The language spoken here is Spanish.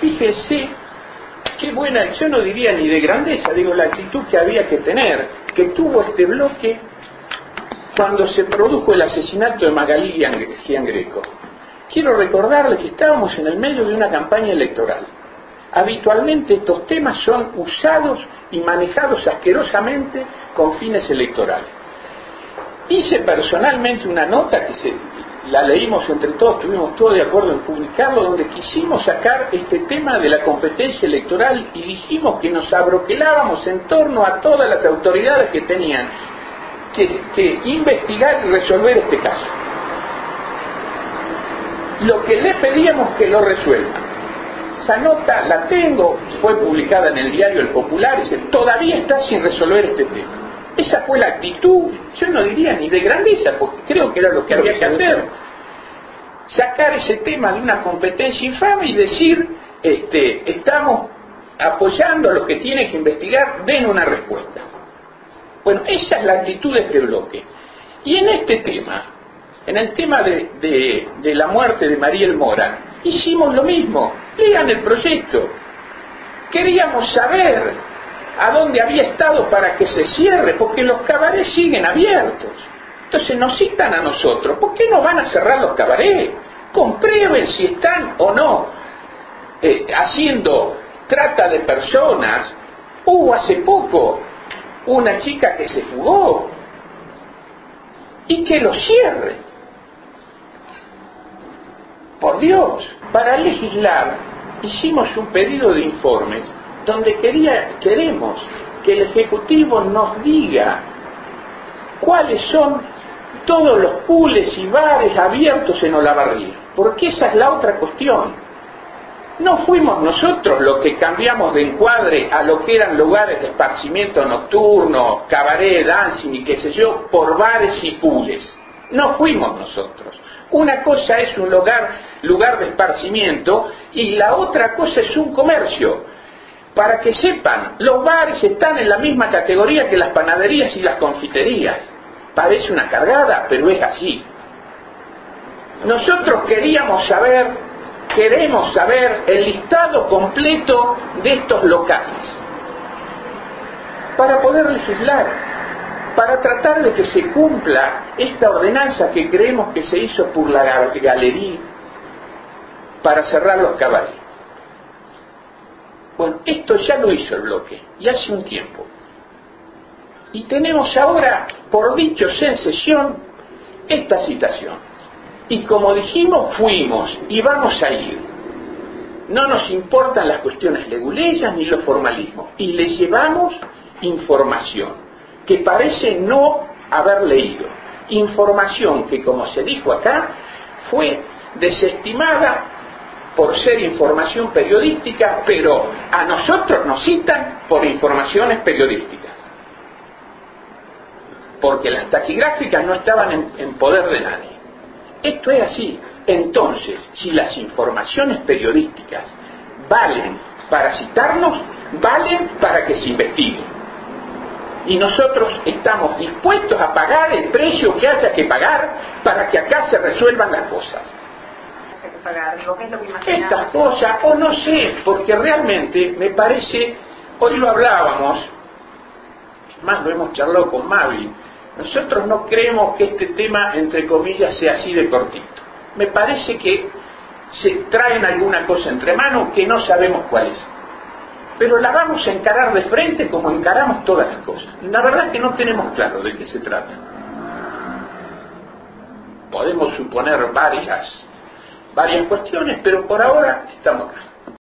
Fíjese qué buena, yo no diría ni de grandeza, digo la actitud que había que tener, que tuvo este bloque cuando se produjo el asesinato de Magalí Gian Greco. Quiero recordarles que estábamos en el medio de una campaña electoral. Habitualmente estos temas son usados y manejados asquerosamente con fines electorales. Hice personalmente una nota que se, la leímos entre todos, estuvimos todos de acuerdo en publicarlo, donde quisimos sacar este tema de la competencia electoral y dijimos que nos abroquelábamos en torno a todas las autoridades que tenían que, investigar y resolver este caso. Lo que le pedíamos que lo resuelvan. Esa nota la tengo, fue publicada en el diario El Popular, y dice, todavía está sin resolver este tema. Esa fue la actitud, yo no diría ni de grandeza, porque creo que era lo que había que hacer. Sacar ese tema de una competencia infame y decir, este, estamos apoyando a los que tienen que investigar, den una respuesta. Bueno, esa es la actitud de este bloque. Y en este tema, en el tema de, de, de la muerte de Mariel Mora, hicimos lo mismo. Lean el proyecto. Queríamos saber a dónde había estado para que se cierre, porque los cabarets siguen abiertos. Entonces nos citan a nosotros. ¿Por qué no van a cerrar los cabarets? Comprueben si están o no eh, haciendo trata de personas. Hubo hace poco una chica que se fugó y que lo cierre. Por Dios, para legislar hicimos un pedido de informes donde quería, queremos que el Ejecutivo nos diga cuáles son todos los pules y bares abiertos en Olavarría, porque esa es la otra cuestión. No fuimos nosotros los que cambiamos de encuadre a lo que eran lugares de esparcimiento nocturno, cabaret, dancing y qué sé yo, por bares y pules. No fuimos nosotros. Una cosa es un lugar, lugar de esparcimiento y la otra cosa es un comercio. Para que sepan, los bares están en la misma categoría que las panaderías y las confiterías. Parece una cargada, pero es así. Nosotros queríamos saber, queremos saber el listado completo de estos locales para poder legislar, para tratar de que se cumpla esta ordenanza que creemos que se hizo por la galería para cerrar los caballos. Bueno, esto ya lo hizo el bloque, y hace un tiempo. Y tenemos ahora, por dichos en sesión, esta citación. Y como dijimos, fuimos y vamos a ir. No nos importan las cuestiones leguleyas ni los formalismos. Y le llevamos información que parece no haber leído. Información que, como se dijo acá, fue desestimada por ser información periodística, pero a nosotros nos citan por informaciones periodísticas. Porque las taquigráficas no estaban en, en, poder de nadie. Esto es así. Entonces, si las informaciones periodísticas valen para citarnos, valen para que se investigue. Y nosotros estamos dispuestos a pagar el precio que haya que pagar para que acá se resuelvan las cosas pagar? Digo, ¿qué es lo que Estas cosas, o no sé, porque realmente me parece, hoy lo hablábamos, más lo hemos charlado con Mavi, nosotros no creemos que este tema, entre comillas, sea así de cortito. Me parece que se traen alguna cosa entre manos que no sabemos cuál es. Pero la vamos a encarar de frente como encaramos todas las cosas. La verdad es que no tenemos claro de qué se trata. Podemos suponer varias varias cuestiones, pero por ahora estamos.